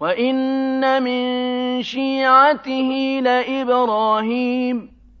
وَإِنَّ مِن شِيعَتِهِ لَإِبْرَاهِيمَ